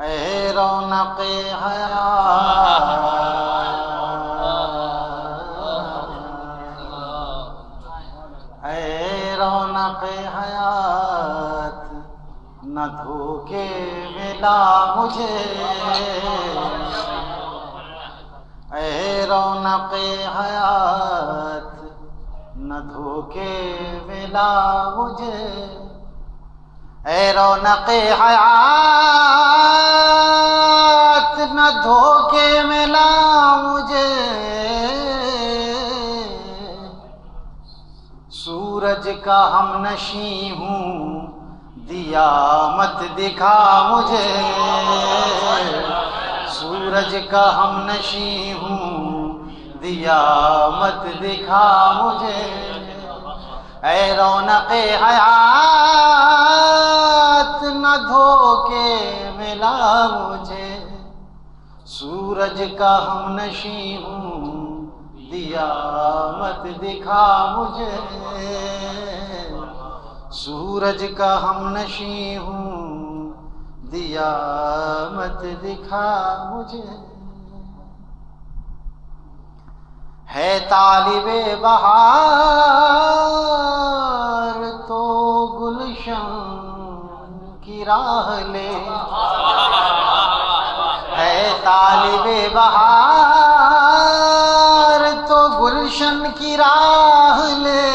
اے رونق حیا اے رونق حیات۔ نہ دھوکے ملا مجھے۔ اے رونق حیات۔ نہ دھوکے ملا مجھے۔ اے رونق حیات۔ نہ دھوکے ملا مجھے۔ سورج کا ہم نشی ہوں، دیا مت دکھا مجھے۔ سورج کا ہم نشی ہوں، دیا مت دکھا مجھے۔ اے رونق حیات، نہ دھوکے ملا مجھے سورج کا ہم نشی ہوں دیا مت دکھا مجھے۔ سورج کا ہم نشی ہوں دیا مت دکھا مجھے۔ ہے طالب بہار تو گلشن کی راہ لے۔ طالب بہار تو گلشن کی راہ لے۔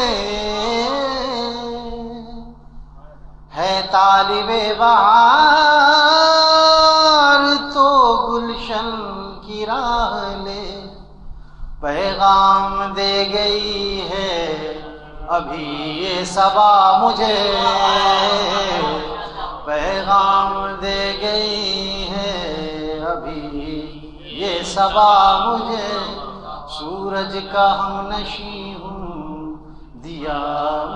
ہے طالب بہار تو گلشن کی راہ لے۔ پیغام دے گئی ہے، ابھی یہ سبا مجھے۔ پیغام دے گئی ہے یہ سبا مجھے، سورج کا ہم نشی ہوں دیا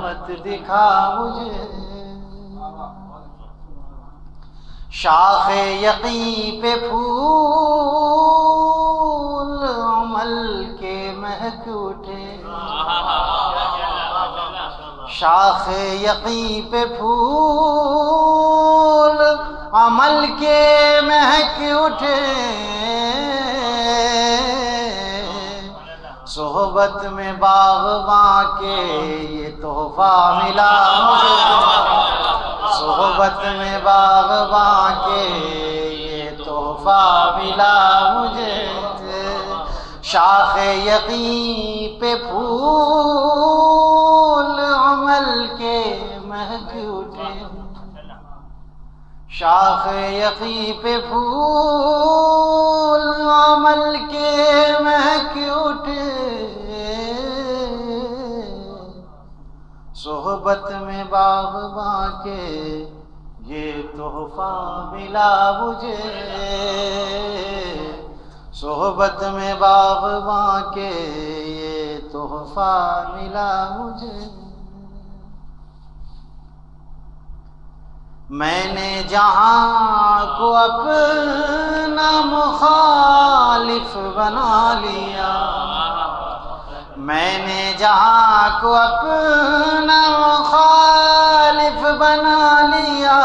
مت دکھا مجھے۔ شاخ یقین پہ پھول عمل کے مہک اٹھے۔ شاخ یقین پہ پھول عمل کے مہک اٹھے۔ صحبت میں باغباں کے یہ تحفہ ملا مجھے۔ صحبت میں باغباں کے یہ تحفہ ملا مجھے۔ شاخ یقین پہ پھول عمل کے مہک اٹھے۔ شاخ یقین پہ پھول عمل صحبت میں باغباں کے یہ تحفہ ملا مجھے۔ صحبت میں باغباں کے یہ تحفہ ملا مجھے۔ میں نے جہاں کو اپنا مخالف بنا لیا میں نے جہاں کو اپنا مخالف بنا لیا،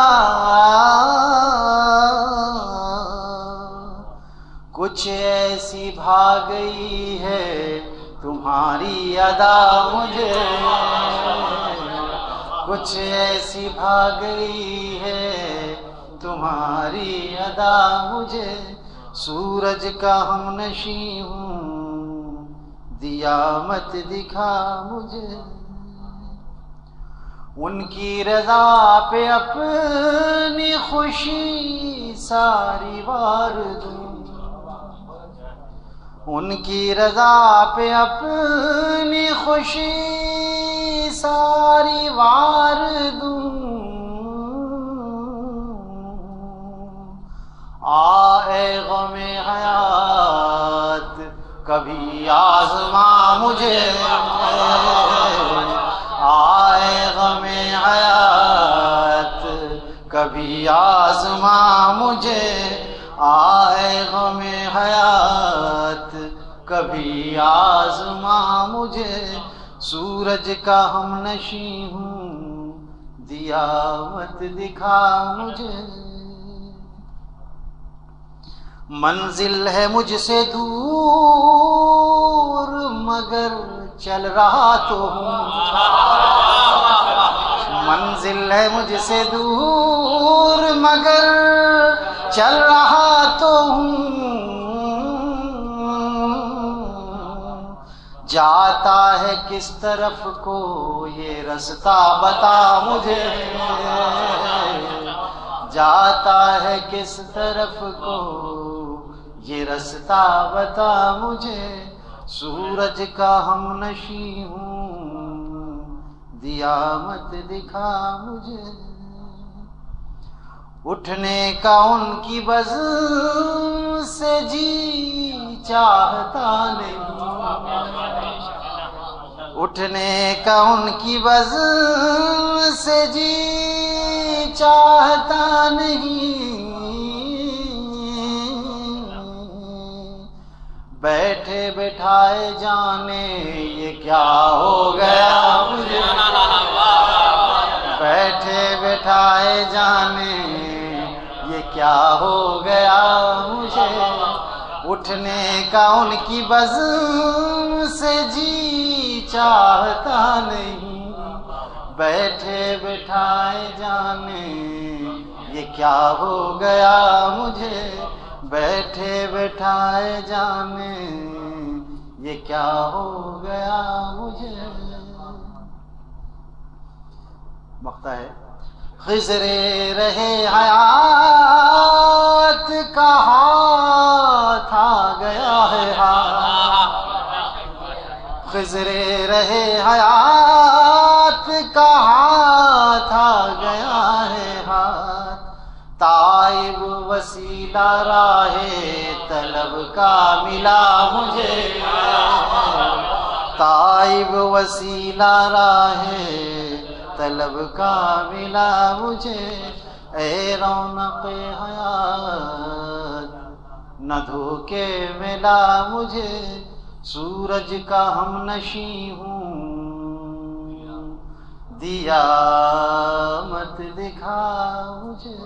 کچھ ایسی بھاگ گئی ہے، تمہاری ادا مجھے کچھ ایسی بھاگ گئی ہے، تمہاری ادا مجھے سورج کا ہم نشی ہوں دیا مت دکھا مجھے۔ ان کی رضا پہ اپنی خوشی ساری وار دوں۔ ان کی رضا پہ اپنی خوشی ساری وار دوں۔ آئے غم آزما مجھے آئے غم حیات، کبھی آزما مجھے آئے غم حیات، کبھی آزما مجھے سورج کا ہم نشی ہوں دیا مت دکھا مجھے۔ منزل ہے مجھ سے دور مگر چل رہا تو ہوں۔ منزل ہے مجھ سے دور، مگر چل رہا تو ہوں۔ جاتا ہے کس طرف کو یہ رستہ بتا مجھے؟ جاتا ہے کس طرف کو یہ رستہ بتا مجھے؟ سورج کا ہم نشی ہوں۔ دیا مت دکھا مجھے۔ اٹھنے کا ان کی بز سے جی چاہتا نہیں۔ اٹھنے کا ان کی بز سے جی چاہتا نہیں۔ بیٹھے بٹھائے جانے، یہ کیا ہو گیا؟ مجھے بیٹھے بٹھائے جانے، یہ کیا ہو گیا؟ مجھے اٹھنے کا ان کی بز سے جی چاہتا نہیں۔ بیٹھے بٹھائے جانے، یہ کیا ہو گیا؟ مجھے بیٹھے بٹھائے جانے، یہ کیا ہو گیا مجھے؟ مقتا ہے۔ خزرے رہے حیات کا ہاتھ آ گیا ہے۔ ہاتھ خزرے رہے حیات کا ہاتھ آ گیا ہے۔ ہاتھ تائب وسیلہ راہ طلب کا ملا مجھے۔ تائب وسیلہ راہ طلب کا ملا مجھے۔ اے رونق حیات، نہ دھوکے ملا مجھے۔ سورج کا ہم نشی ہوں دیا مت دکھا مجھے